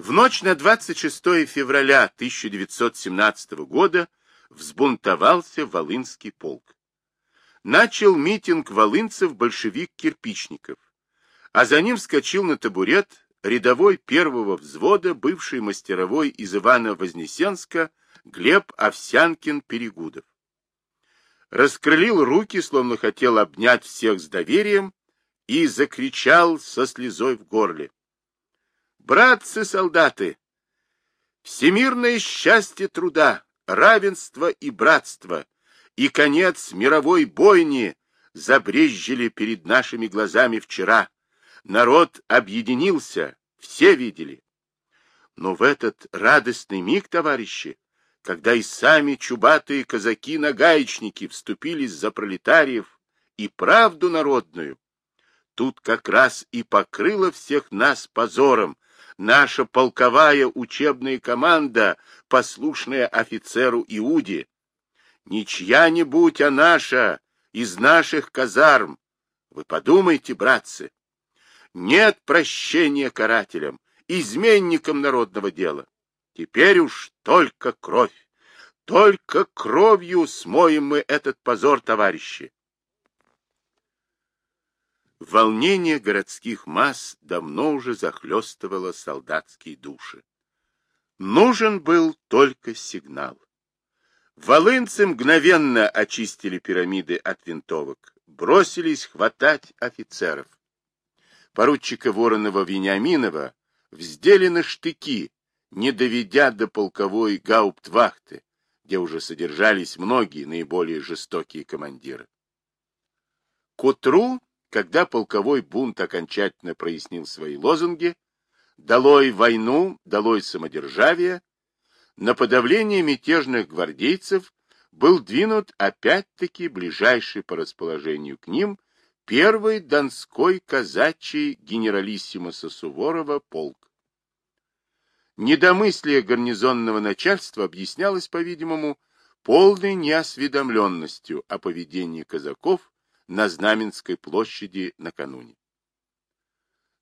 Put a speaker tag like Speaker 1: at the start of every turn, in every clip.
Speaker 1: В ночь на 26 февраля 1917 года взбунтовался Волынский полк. Начал митинг волынцев большевик-кирпичников, а за ним скочил на табурет рядовой первого взвода, бывший мастеровой из Ивана-Вознесенска Глеб Овсянкин-Перегудов. Раскрылил руки, словно хотел обнять всех с доверием, и закричал со слезой в горле. «Братцы-солдаты! Всемирное счастье труда, равенство и братство, и конец мировой бойни забрезжили перед нашими глазами вчера, народ объединился, все видели. Но в этот радостный миг, товарищи, когда и сами чубатые казаки-нагаечники вступились за пролетариев и правду народную, тут как раз и покрыло всех нас позором наша полковая учебная команда, послушная офицеру Иуде. Не чья-нибудь, а наша, из наших казарм. Вы подумайте, братцы, нет прощения карателям, изменникам народного дела. Теперь уж только кровь. Только кровью смоем мы этот позор, товарищи. Волнение городских масс давно уже захлестывало солдатские души. Нужен был только сигнал. Волынцы мгновенно очистили пирамиды от винтовок, бросились хватать офицеров поручика Воронова-Вениаминова вздели на штыки, не доведя до полковой гауптвахты, где уже содержались многие наиболее жестокие командиры. К утру, когда полковой бунт окончательно прояснил свои лозунги «Долой войну, долой самодержавие», на подавление мятежных гвардейцев был двинут опять-таки ближайший по расположению к ним Первый Донской казачий генералиссимуса Суворова полк. Недомыслие гарнизонного начальства объяснялось, по-видимому, полной неосведомленностью о поведении казаков на Знаменской площади накануне.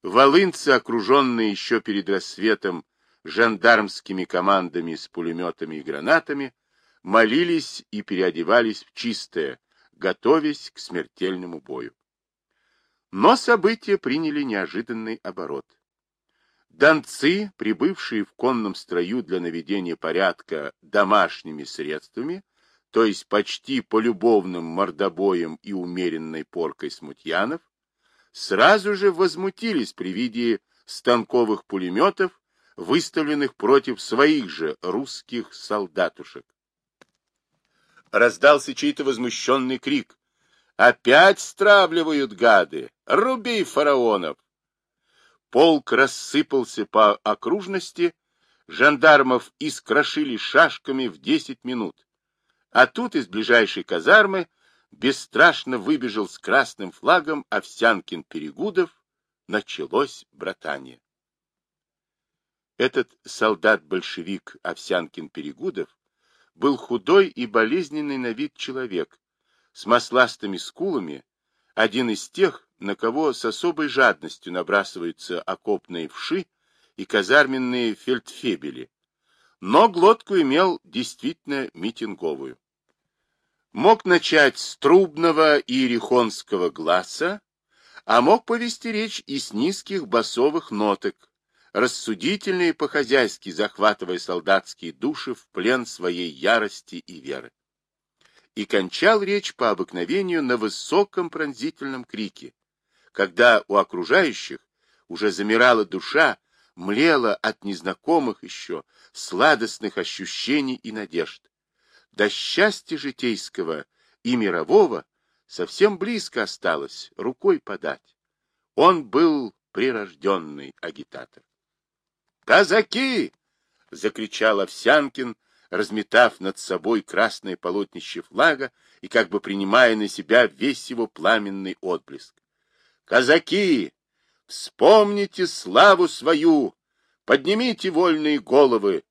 Speaker 1: Волынцы, окруженные еще перед рассветом жандармскими командами с пулеметами и гранатами, молились и переодевались в чистое, готовясь к смертельному бою. Но события приняли неожиданный оборот. Донцы, прибывшие в конном строю для наведения порядка домашними средствами, то есть почти полюбовным мордобоем и умеренной поркой смутьянов, сразу же возмутились при виде станковых пулеметов, выставленных против своих же русских солдатушек. Раздался чей-то возмущенный крик. Опять стравливают гады! Руби фараонов! Полк рассыпался по окружности, жандармов искрошили шашками в десять минут. А тут из ближайшей казармы бесстрашно выбежал с красным флагом Овсянкин-Перегудов. Началось братание. Этот солдат-большевик Овсянкин-Перегудов был худой и болезненный на вид человек, с масластыми скулами, один из тех, на кого с особой жадностью набрасываются окопные вши и казарменные фельдфебели, но глотку имел действительно митинговую. Мог начать с трубного и ерехонского глаза, а мог повести речь и с низких басовых ноток, рассудительные по-хозяйски захватывая солдатские души в плен своей ярости и веры и кончал речь по обыкновению на высоком пронзительном крике, когда у окружающих уже замирала душа, млела от незнакомых еще сладостных ощущений и надежд. До счастья житейского и мирового совсем близко осталось рукой подать. Он был прирожденный агитатор. «Казаки!» — закричал Овсянкин, разметав над собой красное полотнище флага и как бы принимая на себя весь его пламенный отблеск. «Казаки, вспомните славу свою, поднимите вольные головы.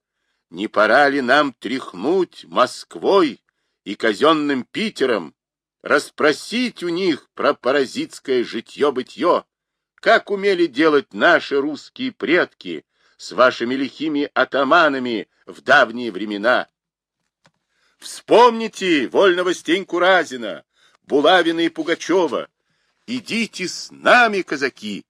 Speaker 1: Не пора ли нам тряхнуть Москвой и казенным Питером, расспросить у них про паразитское житье-бытье, как умели делать наши русские предки, с вашими лихими атаманами в давние времена. Вспомните вольного Стеньку Разина, Булавина и Пугачева. Идите с нами, казаки.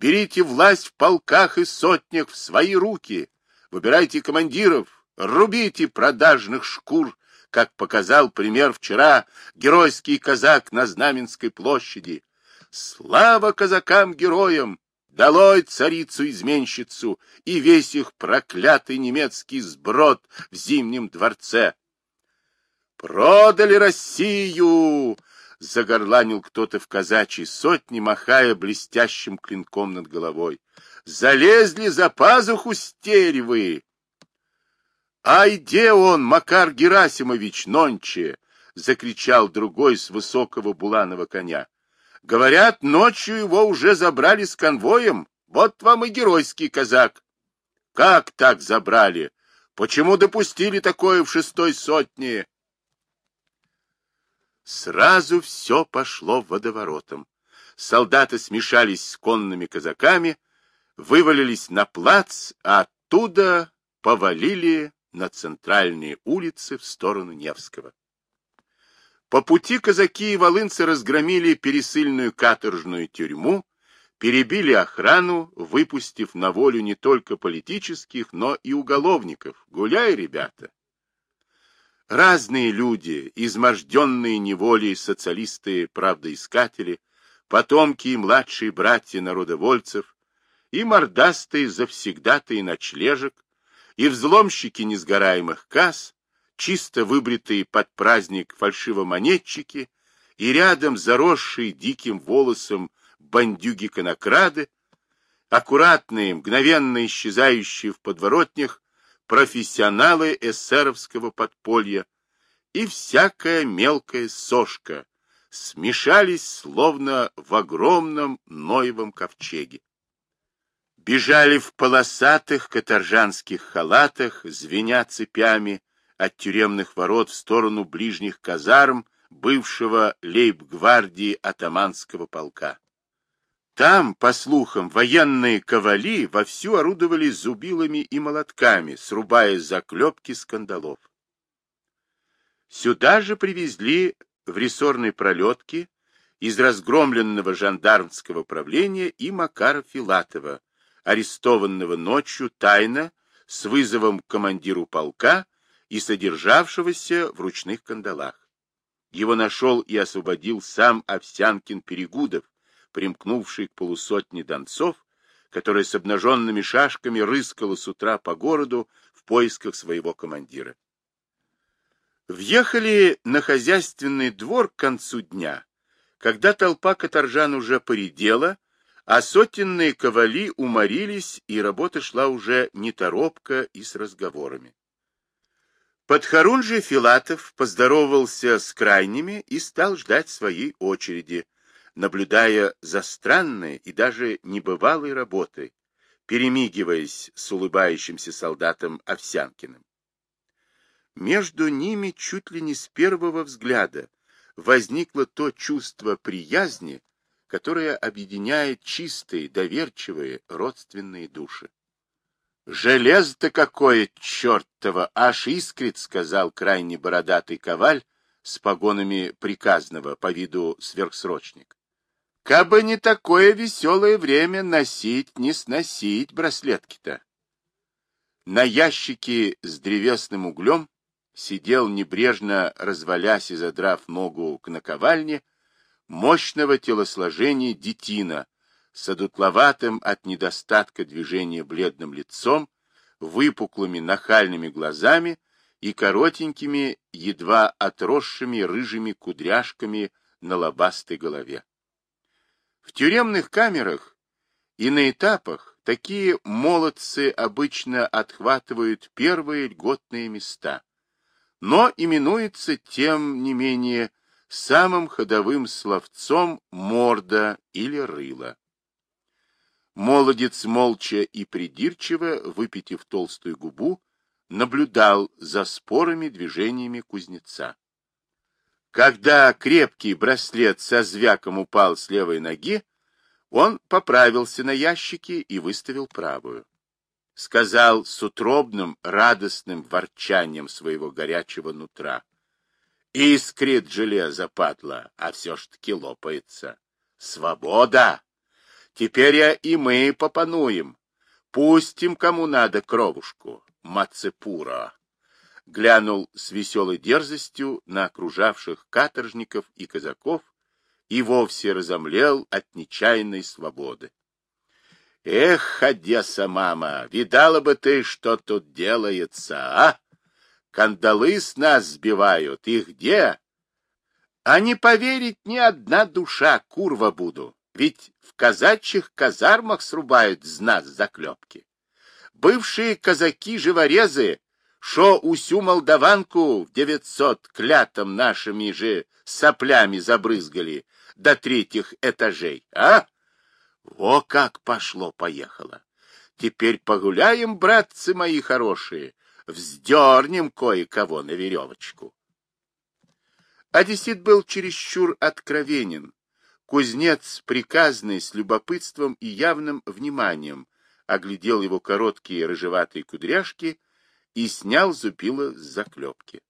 Speaker 1: Берите власть в полках и сотнях в свои руки. Выбирайте командиров, рубите продажных шкур, как показал пример вчера геройский казак на Знаменской площади. Слава казакам-героям! Долой царицу-изменщицу и весь их проклятый немецкий сброд в Зимнем дворце! «Продали Россию!» — загорланил кто-то в казачьей сотне, махая блестящим клинком над головой. «Залезли за пазуху стеревы!» «Ай, где он, Макар Герасимович, нонче!» — закричал другой с высокого буланого коня. «Говорят, ночью его уже забрали с конвоем. Вот вам и геройский казак!» «Как так забрали? Почему допустили такое в шестой сотне?» Сразу все пошло водоворотом. Солдаты смешались с конными казаками, вывалились на плац, а оттуда повалили на центральные улицы в сторону Невского. По пути казаки и волынцы разгромили пересыльную каторжную тюрьму, перебили охрану, выпустив на волю не только политических, но и уголовников. Гуляй, ребята! Разные люди, изможденные неволей социалисты-правдоискатели, потомки и младшие братья народовольцев, и мордастые завсегдатые ночлежек, и взломщики несгораемых касс, чисто выбритые под праздник фальшивомонетчики, и рядом заросшие диким волосом бандюги-конокрады, аккуратные, мгновенно исчезающие в подворотнях, профессионалы эсеровского подполья и всякая мелкая сошка смешались словно в огромном Ноевом ковчеге. Бежали в полосатых каторжанских халатах, звеня цепями от тюремных ворот в сторону ближних казарм бывшего лейб-гвардии атаманского полка. Там, по слухам, военные ковали вовсю орудовали зубилами и молотками, срубая заклепки скандалов. Сюда же привезли в рессорной пролетке из разгромленного жандармского правления и Макара Филатова, арестованного ночью тайно с вызовом к командиру полка и содержавшегося в ручных кандалах. Его нашел и освободил сам Овсянкин-Перегудов, примкнувший к полусотне донцов, которая с обнаженными шашками рыскала с утра по городу в поисках своего командира. Въехали на хозяйственный двор к концу дня, когда толпа каторжан уже поредела, а сотенные ковали уморились, и работа шла уже неторопко и с разговорами. Подхорун же Филатов поздоровался с крайними и стал ждать своей очереди, наблюдая за странной и даже небывалой работой, перемигиваясь с улыбающимся солдатом Овсянкиным. Между ними чуть ли не с первого взгляда возникло то чувство приязни, которое объединяет чистые, доверчивые, родственные души. «Железо-то какое чертово! Аж искрит!» — сказал крайне бородатый коваль с погонами приказного по виду сверхсрочник. Кабы не такое веселое время носить, не сносить браслетки-то. На ящике с древесным углем сидел, небрежно развалясь и задрав ногу к наковальне, мощного телосложения детина с одутловатым от недостатка движения бледным лицом, выпуклыми нахальными глазами и коротенькими, едва отросшими рыжими кудряшками на лобастой голове. В тюремных камерах и на этапах такие молодцы обычно отхватывают первые льготные места, но именуется тем не менее самым ходовым словцом морда или рыла. Молодец молча и придирчиво, выпитив толстую губу, наблюдал за спорами движениями кузнеца. Когда крепкий браслет со звяком упал с левой ноги, он поправился на ящике и выставил правую. сказал с утробным, радостным ворчанием своего горячего нутра. Искрит железо, падла, а все ж таки лопается. Свобода! Теперь я и мы попануем. Пустим, кому надо, кровушку. Мацепура. Глянул с веселой дерзостью на окружавших каторжников и казаков и вовсе разомлел от нечаянной свободы. Эх, Одесса, мама, видала бы ты, что тут делается, а? Кандалы с нас сбивают, и где? А не поверить ни одна душа, курва буду, ведь в казачьих казармах срубают з нас заклепки. Бывшие казаки-живорезы, шо усю молдаванку в девятьсот клятом нашими же соплями забрызгали до третьих этажей, а? Во как пошло-поехало! Теперь погуляем, братцы мои хорошие, вздернем кое-кого на веревочку. Одессит был чересчур откровенен. Кузнец, приказный, с любопытством и явным вниманием, оглядел его короткие рыжеватые кудряшки и снял зубило с заклепки.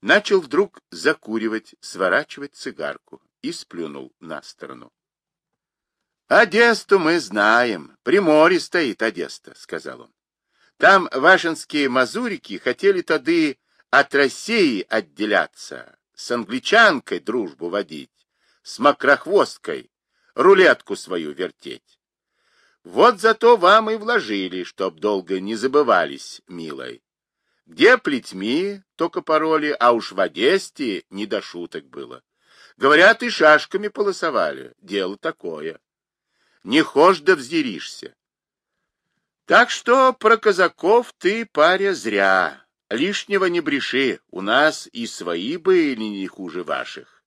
Speaker 1: Начал вдруг закуривать, сворачивать цигарку и сплюнул на сторону. Одесту мы знаем. При море стоит Одесса, сказал он. Там вашинские мазурики хотели тады от России отделяться, с англичанкой дружбу водить, с макрохвосткой, рулетку свою вертеть. Вот зато вам и вложили, чтоб долго не забывались, милой. Где плетьми только пароли, а уж в Одессе не до шуток было. Говорят, и шашками полосовали. Дело такое не хошь да взъяришься. Так что про казаков ты, паря, зря. Лишнего не бреши, у нас и свои были не хуже ваших.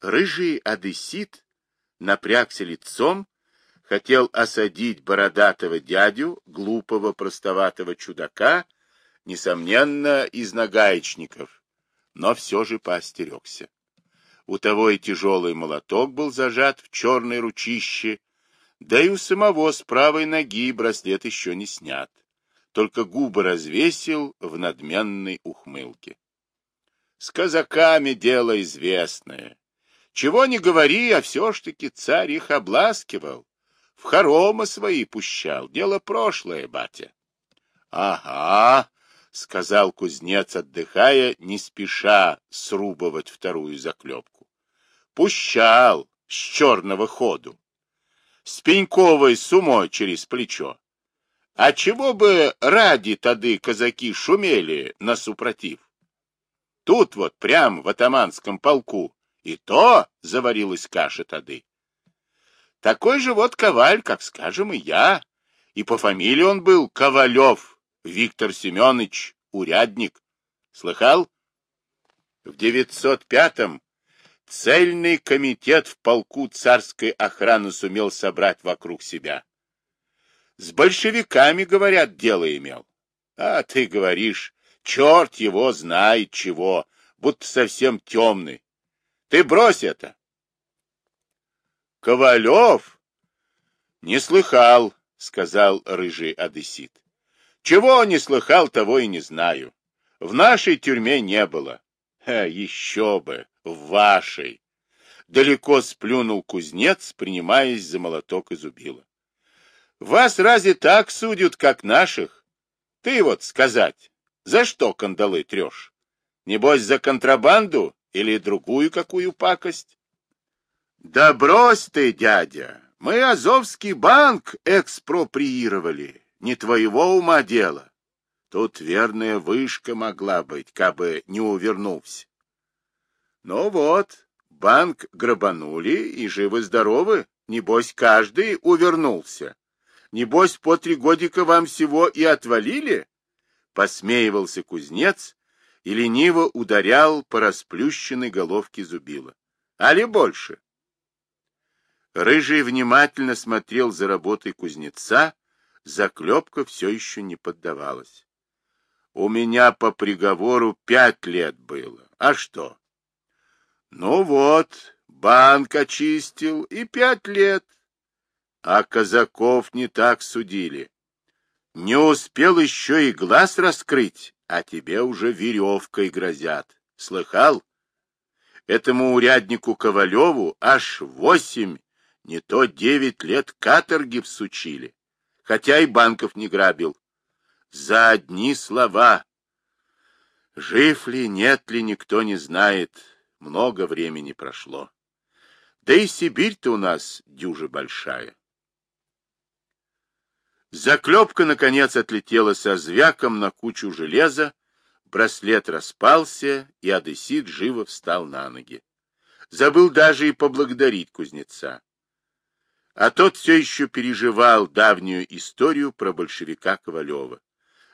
Speaker 1: Рыжий одессит напрягся лицом, хотел осадить бородатого дядю, глупого простоватого чудака, несомненно, из нагаечников, но все же поостерегся. У того и тяжелый молоток был зажат в черной ручище, да и у самого с правой ноги браслет еще не снят, только губы развесил в надменной ухмылке. С казаками дело известное. Чего не говори, а все ж таки царь их обласкивал, в хоромы свои пущал, дело прошлое, батя. — Ага, — сказал кузнец, отдыхая, не спеша срубывать вторую заклепку. — Пущал с черного ходу, с пеньковой сумой через плечо. А чего бы ради тады казаки шумели на супротив? Тут вот, прям в атаманском полку, и то заварилась каша тады. Такой же вот коваль, как, скажем, и я, и по фамилии он был Ковалев, Виктор Семенович, урядник. Слыхал? В 905-м цельный комитет в полку царской охраны сумел собрать вокруг себя. С большевиками, говорят, дело имел. А ты говоришь, черт его знает чего, будто совсем темный. Ты брось это. Ковалев? Не слыхал, сказал рыжий одессит. Чего не слыхал, того и не знаю. В нашей тюрьме не было. А еще бы, в вашей. Далеко сплюнул кузнец, принимаясь за молоток и зубило. Вас разве так судят, как наших? Ты вот сказать, за что кандалы трешь? Небось, за контрабанду или другую какую пакость? Да брось ты, дядя, мы Азовский банк экспроприировали не твоего ума дело. Тут верная вышка могла быть, кабы не увернулся. Ну вот, банк грабанули и живы-здоровы, небось каждый увернулся. Небось по три годика вам всего и отвалили? Посмеивался кузнец и лениво ударял по расплющенной головке зубила. Али больше? Рыжий внимательно смотрел за работой кузнеца, заклепка все еще не поддавалась. У меня по приговору пять лет было. А что? Ну вот, банк очистил и пять лет. А казаков не так судили. Не успел еще и глаз раскрыть, а тебе уже веревкой грозят. Слыхал? Этому уряднику Ковалеву аж восемь, не то девять лет каторги всучили, хотя и банков не грабил. За одни слова. Жив ли, нет ли, никто не знает. Много времени прошло. Да и Сибирь-то у нас дюжа большая. Заклепка, наконец, отлетела со звяком на кучу железа, браслет распался, и Одессит живо встал на ноги. Забыл даже и поблагодарить кузнеца. А тот все еще переживал давнюю историю про большевика Ковалева.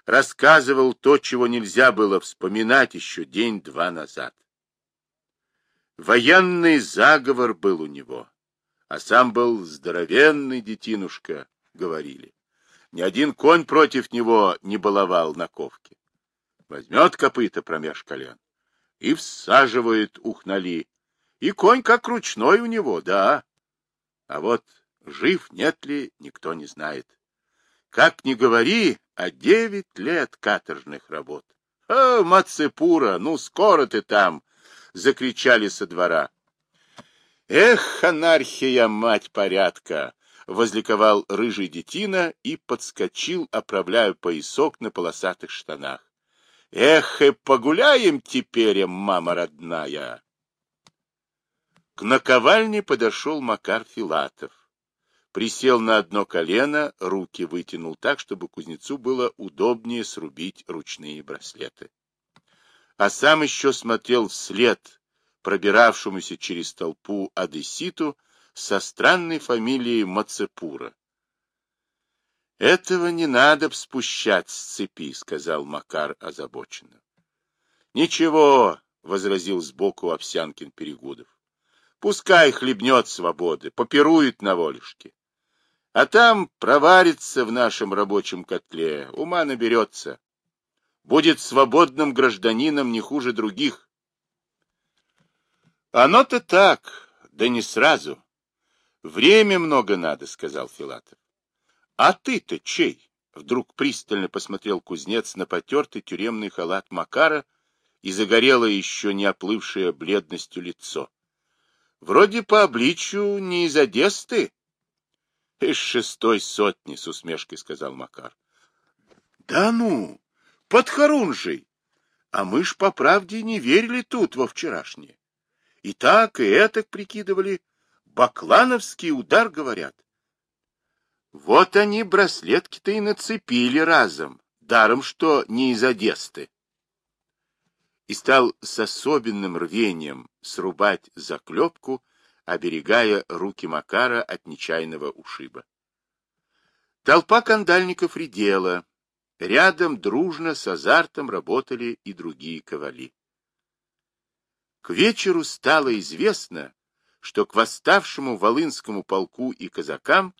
Speaker 1: Рассказывал то, чего нельзя было вспоминать еще день-два назад. Военный заговор был у него, а сам был здоровенный детинушка, говорили. Ни один конь против него не баловал на ковке. Возьмет копыта промеж колен и всаживает ухнали. И конь как ручной у него, да. А вот жив нет ли, никто не знает. Как ни говори, а девять лет каторжных работ. — О, Мацепура, ну скоро ты там! — закричали со двора. — Эх, анархия, мать порядка! возликовал рыжий детина и подскочил, оправляя поясок на полосатых штанах. Эх, и погуляем теперь, мама родная! К наковальне подошел Макар Филатов. Присел на одно колено, руки вытянул так, чтобы кузнецу было удобнее срубить ручные браслеты. А сам еще смотрел вслед пробиравшемуся через толпу одесситу, со странной фамилией Мацепура. — Этого не надо спущать с цепи, — сказал Макар озабоченно. — Ничего, — возразил сбоку Овсянкин Перегудов. — Пускай хлебнет свободы, попирует на волюшке. А там проварится в нашем рабочем котле, ума наберется. Будет свободным гражданином не хуже других. Оно-то так, да не сразу. Время много надо, сказал Филатов. А ты-то чей? Вдруг пристально посмотрел кузнец на потертый тюремный халат Макара и загорело еще не оплывшее бледностью лицо. Вроде по обличию не из Одессы. Из шестой сотни, с усмешкой сказал Макар. Да ну, под Харунжей. А мы ж по правде не верили тут во вчерашнее. И так, и этак прикидывали, Баклановский удар, говорят. Вот они браслетки-то и нацепили разом, даром что не из Одессы. И стал с особенным рвением срубать заклепку, оберегая руки Макара от нечаянного ушиба. Толпа кандальников редела. Рядом дружно с азартом работали и другие ковали. К вечеру стало известно, что к восставшему Волынскому полку и казакам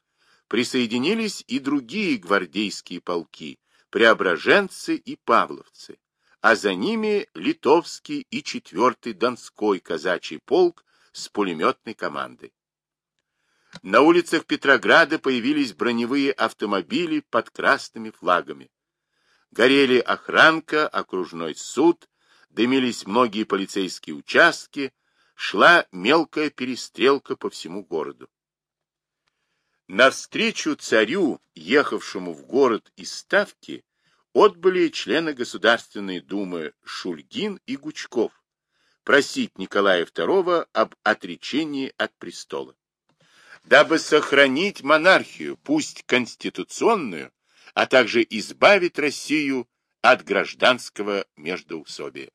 Speaker 1: присоединились и другие гвардейские полки, преображенцы и павловцы, а за ними литовский и четвертый Донской казачий полк с пулеметной командой. На улицах Петрограда появились броневые автомобили под красными флагами. Горели охранка, окружной суд, дымились многие полицейские участки, шла мелкая перестрелка по всему городу. Навстречу царю, ехавшему в город из Ставки, отбыли члены Государственной Думы Шульгин и Гучков просить Николая II об отречении от престола. Дабы сохранить монархию, пусть конституционную, а также избавить Россию от гражданского междоусобия.